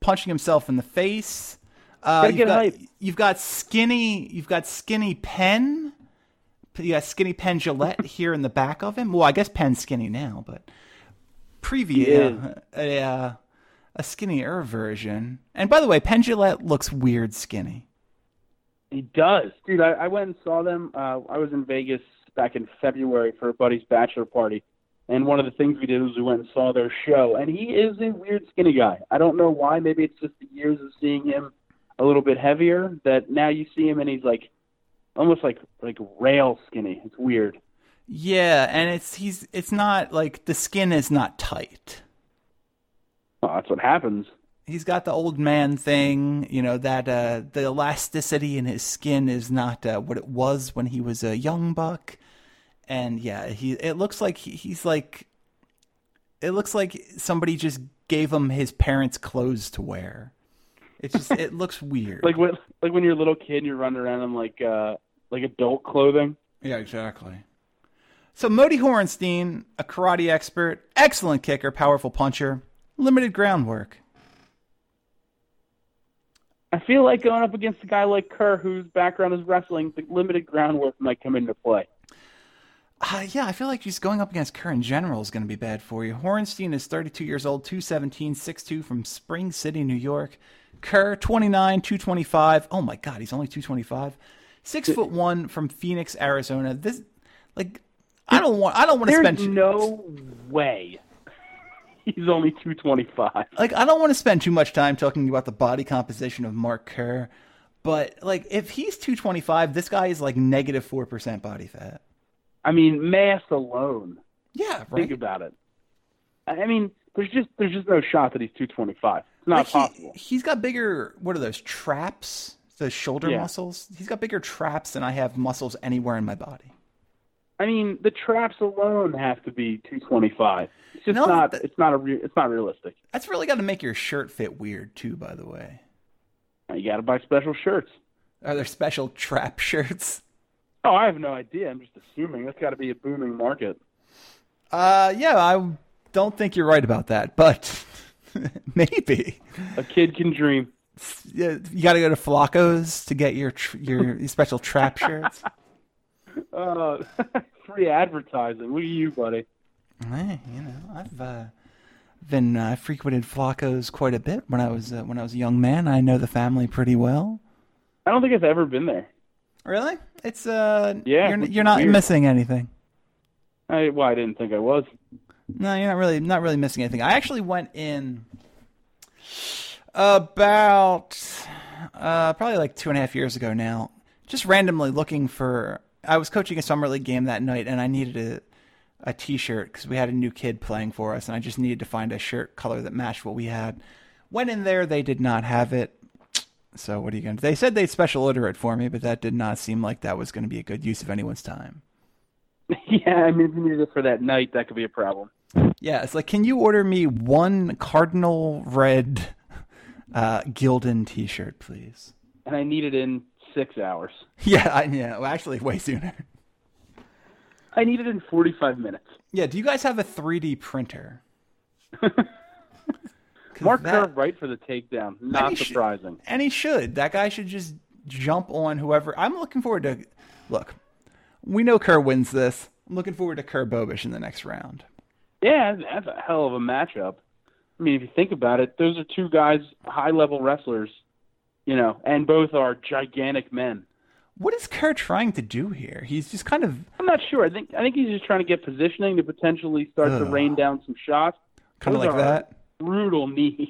punching himself in the face. Uh, you've, get got, hype. you've got skinny. You've got skinny Pen. You got skinny Penn Jillette here in the back of him. Well, I guess Penn's skinny now, but previous He is. a uh, a skinnier version. And by the way, Penn Jillette looks weird skinny. He does, dude. I, I went and saw them. Uh, I was in Vegas back in February for a buddy's bachelor party, and one of the things we did was we went and saw their show. And he is a weird, skinny guy. I don't know why. Maybe it's just the years of seeing him a little bit heavier that now you see him and he's like almost like like rail skinny. It's weird. Yeah, and it's he's it's not like the skin is not tight. Oh, that's what happens. he's got the old man thing, you know, that uh, the elasticity in his skin is not uh, what it was when he was a young buck. And yeah, he it looks like he, he's like it looks like somebody just gave him his parents' clothes to wear. It's just it looks weird. Like when like when you're a little kid, and you're running around in like uh like adult clothing. yeah, exactly. So Moti Horenstein, a karate expert, excellent kicker, powerful puncher, limited groundwork. I feel like going up against a guy like Kerr, whose background is wrestling, the limited groundwork might come into play. Uh, yeah, I feel like just going up against Kerr in general is going to be bad for you. Horenstein is 32 years old, 217, 6'2 from Spring City, New York. Kerr, 29, 225. Oh my God, he's only 225. Six foot one from Phoenix, Arizona. This, like, I don't want, I don't want to There's spend, no way he's only 225. like, I don't want to spend too much time talking about the body composition of Mark Kerr. But like, if he's 225, this guy is like negative four percent body fat. I mean, mass alone. Yeah, right. Think about it. I mean, there's just there's just no shot that he's 225. It's not Like, he- possible. He's got bigger. What are those traps? Those shoulder Yeah. muscles. He's got bigger traps than I have muscles anywhere in my body. I mean, the traps alone have to be 225. It's just No, not. that- It's not a. Re- it's not realistic. That's really got to make your shirt fit weird too. By the way, You got to buy special shirts. are there special trap shirts? Oh, I have no idea. I'm just assuming that's got to be a booming market. Uh, yeah, I don't think you're right about that, but maybe. A kid can dream. Yeah, You got to go to Flacco's to get your your special trap shirts. Uh, free advertising. Look at you, buddy. Hey, you know, I've uh, been uh, frequented Flacco's quite a bit when I was uh, when I was a young man. I know the family pretty well. I don't think I've ever been there. Really? It's uh, Yeah, you're, you're not weird. missing anything. I, well, I didn't think I was. No, you're not really not really missing anything. I actually went in about uh, probably like two and a half years ago now, just randomly looking for. I was coaching a summer league game that night, and I needed a a t-shirt because we had a new kid playing for us, and I just needed to find a shirt color that matched what we had. Went in there, they did not have it. So what are you going to? They said they'd special order it for me, but that did not seem like that was going to be a good use of anyone's time. yeah, I mean, if you needed it for that night, that could be a problem. Yeah, it's like, can you order me one cardinal red uh, Gildan T-shirt, please? And I need it in six hours. Yeah, I, yeah. Well, actually, way sooner. I need it in 45 minutes. Yeah. Do you guys have a 3D printer? 'Cause Mark that- Kerr right for the takedown. Not sh- surprising. and he should. That guy should just jump on whoever. I'm looking forward to. Look, we know Kerr wins this. I'm looking forward to Kerr Bobish in the next round. Yeah, that's a hell of a matchup. I mean, if you think about it, those are two guys, high level wrestlers, you know, and both are gigantic men. What is Kerr trying to do here? He's just kind of I'm not sure. I think I think he's just trying to get positioning to potentially start to rain down some shots. kind of like are that. Brutal knees.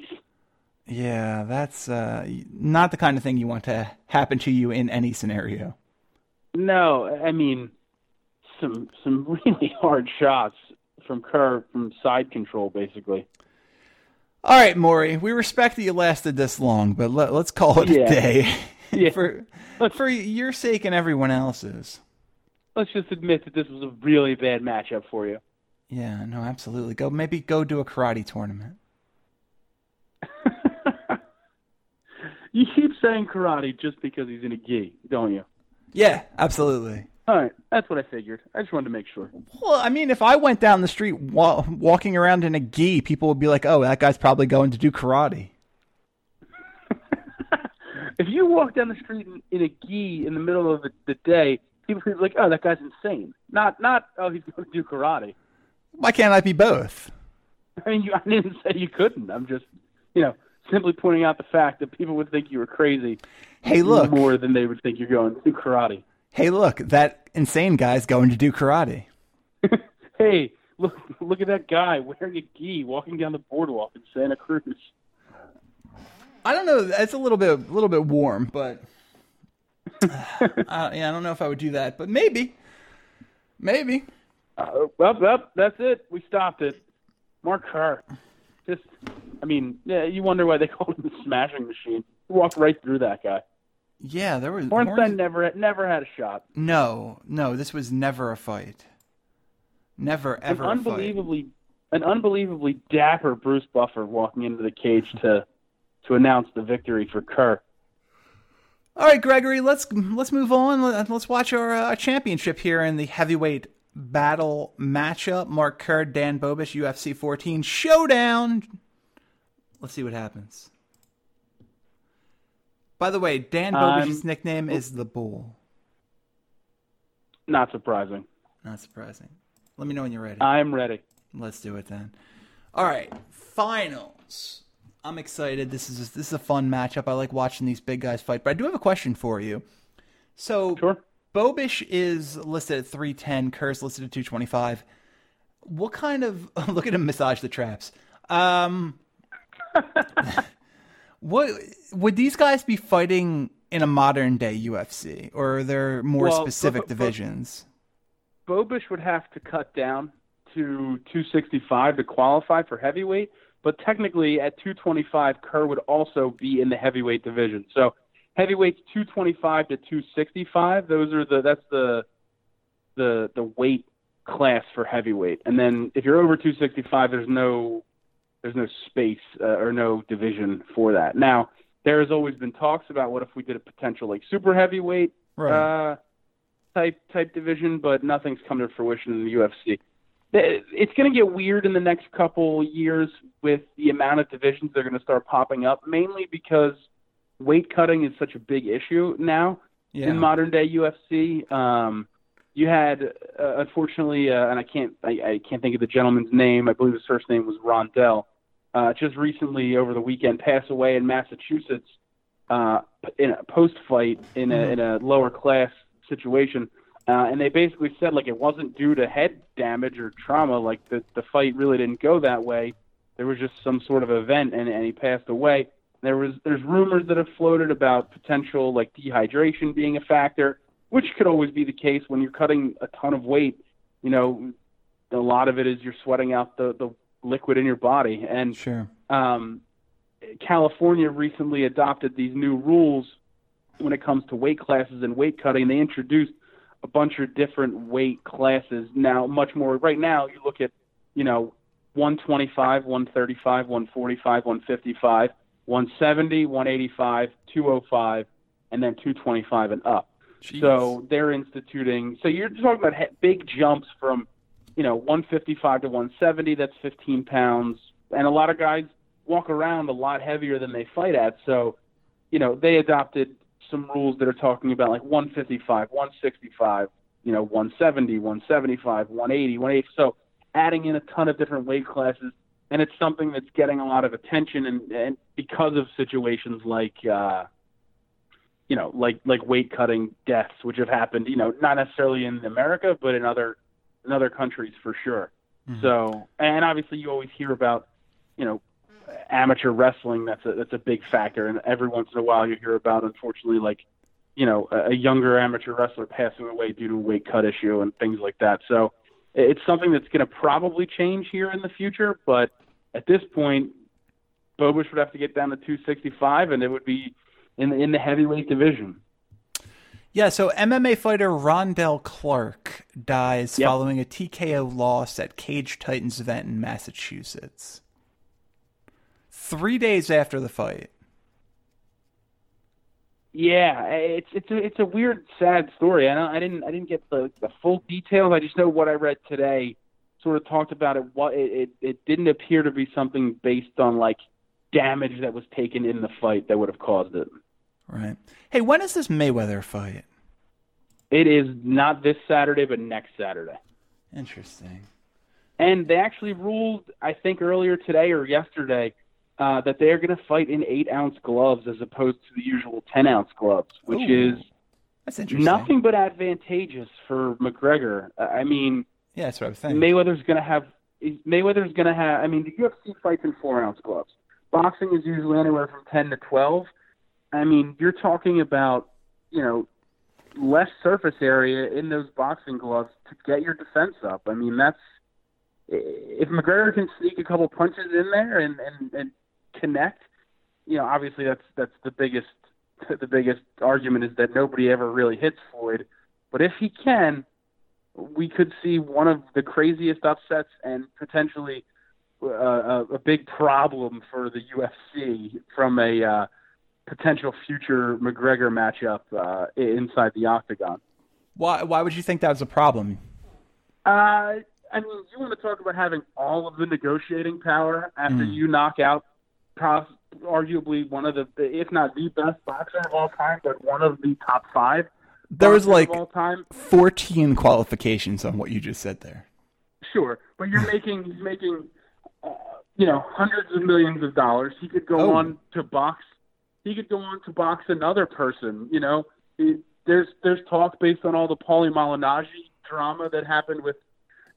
Yeah, that's uh, not the kind of thing you want to happen to you in any scenario. No, I mean, some some really hard shots from Kerr from side control, basically. All right, Maury, we respect that you lasted this long, but let, let's call it a day Yeah. for Let's- for your sake and everyone else's. Let's just admit that this was a really bad matchup for you. Yeah, no, absolutely. Go maybe go do a karate tournament. You keep saying karate just because he's in a gi, don't you? Yeah, absolutely. All right, that's what I figured. I just wanted to make sure. Well, I mean, if I went down the street wa- walking around in a gi, people would be like, "Oh, that guy's probably going to do karate." if you walk down the street in, in a gi in the middle of the, the day, people would be like, "Oh, that guy's insane." Not, not, "Oh, he's going to do karate." Why can't I be both? I mean, you, I didn't say you couldn't. I'm just, you know, simply pointing out the fact that people would think you were crazy. Hey, look. More than they would think you're going to do karate. Hey, look, that insane guy's going to do karate. hey, look, look at that guy wearing a gi walking down the boardwalk in Santa Cruz. I don't know. It's a little bit, a little bit warm, but uh, yeah, I don't know if I would do that, but maybe, maybe. Uh, up, up. That's it. We stopped it. Mark Kerr. Just, I mean, yeah. You wonder why they called him the Smashing Machine. He walked right through that guy. Yeah, there was. Bornstein never, never had a shot. No, no. This was never a fight. Never ever. An unbelievably, an unbelievably dapper Bruce Buffer walking into the cage to to announce the victory for Kerr. All right, Gregory, let's let's move on. Let's watch our uh, championship here in the heavyweight battle matchup. Mark Kerr, Dan Bobish, UFC 14 showdown. Let's see what happens. By the way, Dan Bobish's um, nickname is the Bull. Not surprising. Not surprising. Let me know when you're ready. I'm ready. Let's do it then. All right, finals. I'm excited. This is a, this is a fun matchup. I like watching these big guys fight. But I do have a question for you. So, sure. Bobish is listed at 310. Kerr's listed at 225. What kind of look at him massage the traps? Um, what would these guys be fighting in a modern day UFC, or are there more well, specific divisions? Bobish would have to cut down to 265 to qualify for heavyweight, but technically at 225, Kerr would also be in the heavyweight division. So heavyweight's 225 to 265. Those are the that's the the the weight class for heavyweight. And then if you're over 265, there's no there's no space uh, or no division for that. Now there has always been talks about what if we did a potential like super heavyweight right. uh, type type division, but nothing's come to fruition in the UFC. It's going to get weird in the next couple years with the amount of divisions they're going to start popping up, mainly because weight cutting is such a big issue now yeah. in modern day UFC. Um, you had, uh, unfortunately, uh, and I can't, I, I can't think of the gentleman's name. I believe his first name was Rondel. Uh, just recently over the weekend, pass away in Massachusetts uh, in a post fight in a, mm-hmm. in a lower class situation. Uh, and they basically said like it wasn't due to head damage or trauma. Like the the fight really didn't go that way. There was just some sort of event, and, and he passed away. There was there's rumors that have floated about potential like dehydration being a factor, which could always be the case when you're cutting a ton of weight. You know, a lot of it is you're sweating out the the liquid in your body, and sure. Um, California recently adopted these new rules when it comes to weight classes and weight cutting. They introduced a bunch of different weight classes now. Much more right now. You look at you know 125, 135, 145, 155, 170, 185, 205, and then 225 and up. Jeez. So they're instituting. So you're talking about big jumps from you know 155 to 170. That's 15 pounds, and a lot of guys walk around a lot heavier than they fight at. So you know they adopted some rules that are talking about like 155, 165, you know, 170, 175, 180, 180. So adding in a ton of different weight classes, and it's something that's getting a lot of attention, and, and because of situations like, uh, you know, like like weight cutting deaths, which have happened, you know, not necessarily in America, but in other in other countries for sure. Mm-hmm. So, and obviously, you always hear about, you know, amateur wrestling that's a that's a big factor and every once in a while you hear about unfortunately like you know a, a younger amateur wrestler passing away due to a weight cut issue and things like that so it's something that's going to probably change here in the future but at this point Bobish would have to get down to 265 and it would be in the, in the heavyweight division yeah, so MMA fighter Rondel Clark dies yep. following a TKO loss at Cage Titans event in Massachusetts three days after the fight. Yeah, it's it's a it's a weird, sad story. I don't, I didn't I didn't get the the full details. I just know what I read today. Sort of talked about it. What it it, it didn't appear to be something based on like damage that was taken in the fight that would have caused it. Right. Hey, when is this Mayweather fight? It is not this Saturday, but next Saturday. Interesting. And they actually ruled, I think earlier today or yesterday, uh, that they are going to fight in eight ounce gloves as opposed to the usual ten ounce gloves, which Ooh, is That's interesting. nothing but advantageous for McGregor. I mean, Yeah, that's what I was thinking. Mayweather's going to have Mayweather's going to have. I mean, the UFC fights in four ounce gloves. Boxing is usually anywhere from ten to twelve. I mean, you're talking about you know less surface area in those boxing gloves to get your defense up. I mean, that's if McGregor can sneak a couple punches in there and and, and connect. You know, obviously that's that's the biggest the biggest argument is that nobody ever really hits Floyd. But if he can, we could see one of the craziest upsets and potentially uh, a, a big problem for the UFC from a uh, potential future McGregor matchup uh, inside the octagon. Why why would you think that was a problem? Uh, I mean, you want to talk about having all of the negotiating power after Mm. you knock out arguably one of the, if not the best boxer of all time, but one of the top five. There was like all time. 14 qualifications on what you just said there. Sure, but you're making he's making uh, you know hundreds of millions of dollars. He could go Oh. on to box. He could go on to box another person. You know, It- there's there's talk based on all the Paulie Malignaggi drama that happened with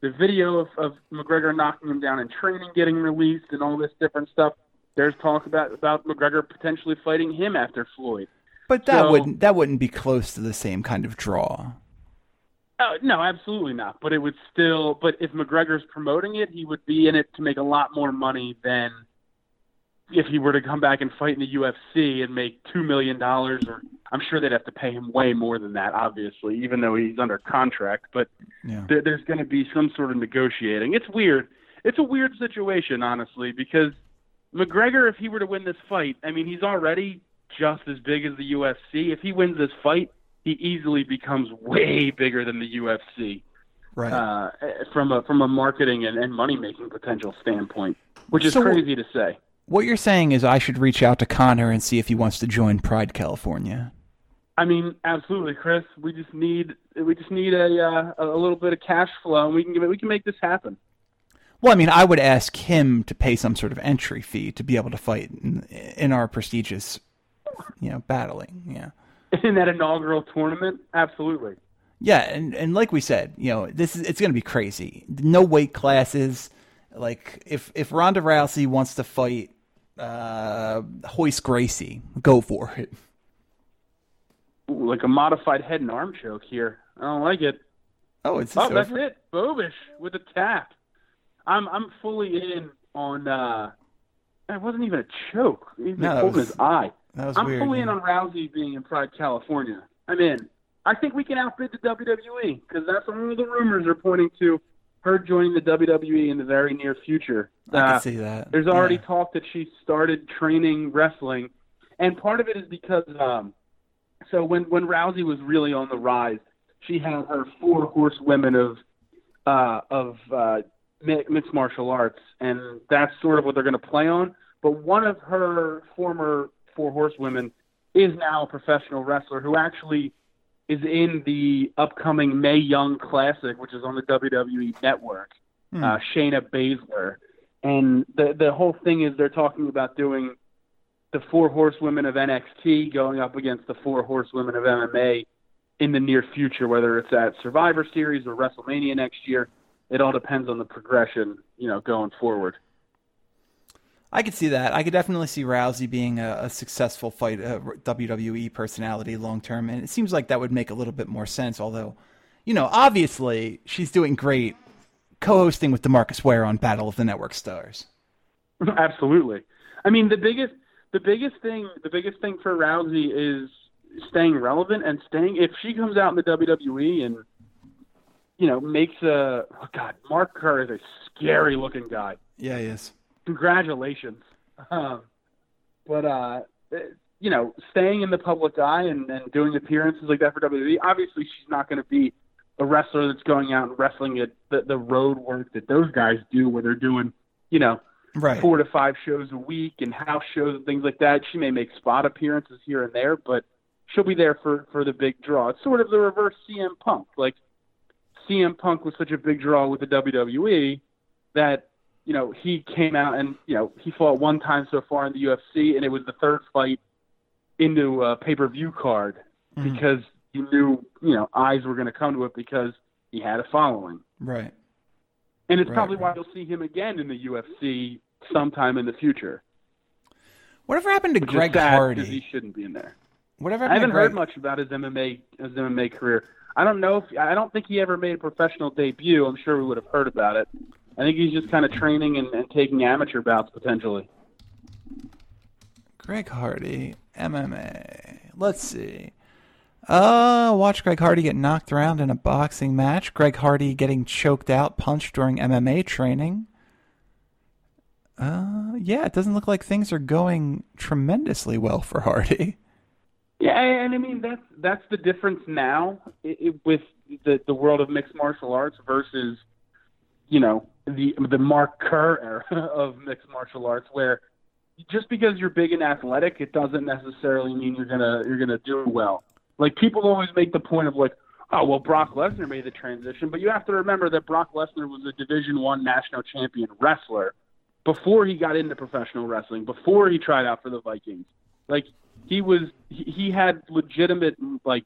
the video of, of McGregor knocking him down in training, getting released, and all this different stuff. There's talk about about McGregor potentially fighting him after Floyd. But that So- wouldn't that wouldn't be close to the same kind of draw. Uh, no, absolutely not. But it would still. But if McGregor's promoting it, he would be in it to make a lot more money than if he were to come back and fight in the UFC and make two million dollars. Or I'm sure they'd have to pay him way more than that, obviously, even though he's under contract. But Yeah. there, there's going to be some sort of negotiating. It's weird. It's a weird situation, honestly, because McGregor, if he were to win this fight, I mean, he's already just as big as the UFC. If he wins this fight, he easily becomes way bigger than the UFC Right. uh, from a from a marketing and, and money making potential standpoint, which is So- crazy to say. What you're saying is I should reach out to Conor and see if he wants to join Pride California. I mean, absolutely, Chris. We just need we just need a uh, a little bit of cash flow, and we can give it, we can make this happen. Well, I mean, I would ask him to pay some sort of entry fee to be able to fight in, in our prestigious, you know, battling. Yeah. In that inaugural tournament, absolutely. Yeah, and, and like we said, you know, this is it's going to be crazy. No weight classes. Like if if Ronda Rousey wants to fight uh Royce Gracie, go for it. Ooh, like a modified head and arm choke here. I don't like it. Oh, it's Oh, that's it. Bobish with a tap. I'm I'm fully in on. uh It wasn't even a choke. He's No, holding was- his eye. That was I'm weird. fully in on Rousey being in Pride, California. I'm in. I think we can outbid the WWE because that's one of the rumors are pointing to her joining the WWE in the very near future. I Uh, can see that. there's already Yeah. talk that she started training wrestling, and part of it is because um, so when when Rousey was really on the rise, she had her four horsewomen of uh, of uh, mi- mixed martial arts, and that's sort of what they're going to play on. But one of her former four horsewomen is now a professional wrestler who actually is in the upcoming Mae Young Classic, which is on the WWE Network Hmm. uh, Shayna Baszler. And the the whole thing is they're talking about doing the four horsewomen of NXT going up against the four horsewomen of MMA in the near future, whether it's at Survivor Series or WrestleMania next year. It all depends on the progression, you know, going forward. I could see that. I could definitely see Rousey being a, a successful fight uh, WWE personality long term, and it seems like that would make a little bit more sense. Although, you know, obviously she's doing great co-hosting with Demarcus Ware on Battle of the Network Stars. Absolutely. I mean, the biggest the biggest thing the biggest thing for Rousey is staying relevant and staying. If she comes out in the WWE and you know makes a oh God, Mark Kerr is a scary looking guy. Yeah, he is. Congratulations. Um, but uh, you know, staying in the public eye and, and doing appearances like that for WWE. Obviously, she's not going to be a wrestler that's going out and wrestling at the, the road work that those guys do, where they're doing, you know, right. four to five shows a week and house shows and things like that. She may make spot appearances here and there, but she'll be there for for the big draw. It's sort of the reverse CM Punk. Like CM Punk was such a big draw with the WWE that you know he came out and you know he fought one time so far in the UFC, and it was the third fight into a pay per view card Mhm. because he knew you know eyes were going to come to it because he had a following. Right. And it's Right, probably right. why you'll see him again in the UFC sometime in the future. Whatever happened to Which Greg Hardy? he shouldn't be in there. Whatever I haven't Greg... heard much about his MMA his MMA career. I don't know if I don't think he ever made a professional debut. I'm sure we would have heard about it. I think he's just kind of training and, and taking amateur bouts potentially. Greg Hardy, MMA. Let's see. Uh, watch Greg Hardy get knocked around in a boxing match. Greg Hardy getting choked out, punched during MMA training. Uh, yeah, it doesn't look like things are going tremendously well for Hardy. Yeah, and I mean that's that's the difference now i i with the the world of mixed martial arts versus you know the the Mark Kerr era of mixed martial arts, where just because you're big and athletic, it doesn't necessarily mean you're gonna you're gonna do well. Like people always make the point of like, oh well, Brock Lesnar made the transition, but you have to remember that Brock Lesnar was a Division One national champion wrestler before he got into professional wrestling, before he tried out for the Vikings. Like he was, he, he had legitimate like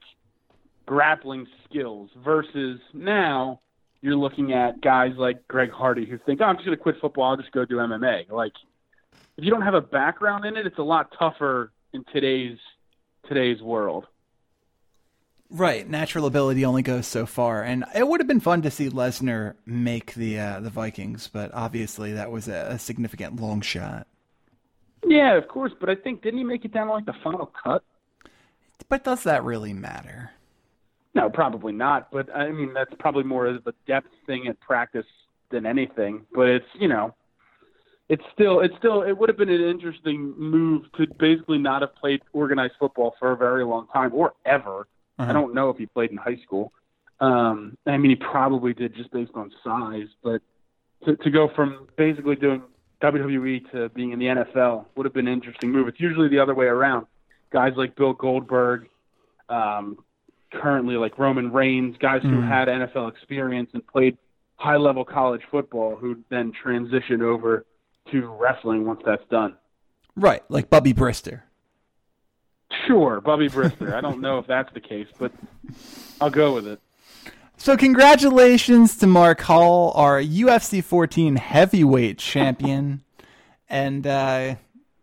grappling skills versus now you're looking at guys like Greg Hardy who think, oh, I'm just going to quit football, I'll just go do MMA. Like if you don't have a background in it, it's a lot tougher in today's today's world. Right, natural ability only goes so far, and it would have been fun to see Lesnar make the uh, the Vikings, but obviously that was a, a significant long shot. Yeah, of course, but I think didn't he make it down to like the final cut? But does that really matter? No, probably not. But I mean, that's probably more of a depth thing at practice than anything. But it's you know, it's still it's still it would have been an interesting move to basically not have played organized football for a very long time or ever. Uh-huh. I don't know if he played in high school. Um, I mean, he probably did just based on size. But to, to go from basically doing WWE to being in the NFL would have been an interesting move. It's usually the other way around. Guys like Bill Goldberg, um, currently like Roman Reigns, guys who Mhm. had NFL experience and played high level college football, who then transitioned over to wrestling once that's done. Right, like Bubby Brister. Sure, Bubby Brister. I don't know if that's the case, but I'll go with it. So congratulations to Mark Hall, our UFC 14 heavyweight champion, and uh,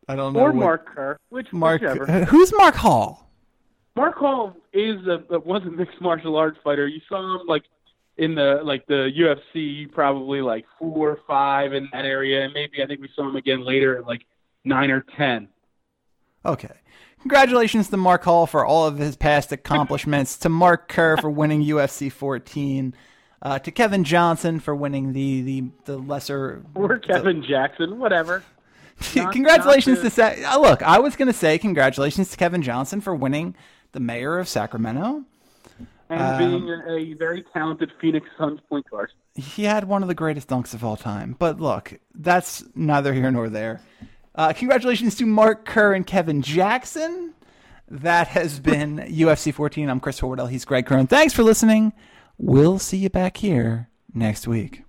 I don't know Or what- Mark Kerr, which Mark. whichever. uh, who's Mark Hall? Mark Hall is a was a mixed martial arts fighter. You saw him like in the like the UFC, probably like four or five in that area, and maybe I think we saw him again later at like nine or ten. Okay. Congratulations to Mark Hall for all of his past accomplishments. to Mark Kerr for winning UFC 14. Uh, to Kevin Johnson for winning the the, the lesser. Or Kevin Jackson, whatever. Not- congratulations not to Sa- uh, look. I was going to say congratulations to Kevin Johnson for winning the mayor of Sacramento. And Um, being a, very talented Phoenix Suns point guard. He had one of the greatest dunks of all time. But look, that's neither here nor there. Uh, congratulations to Mark Kerr and Kevin Jackson. That has been UFC 14. I'm Chris Horwedel. He's Greg Crone. Thanks for listening. We'll see you back here next week.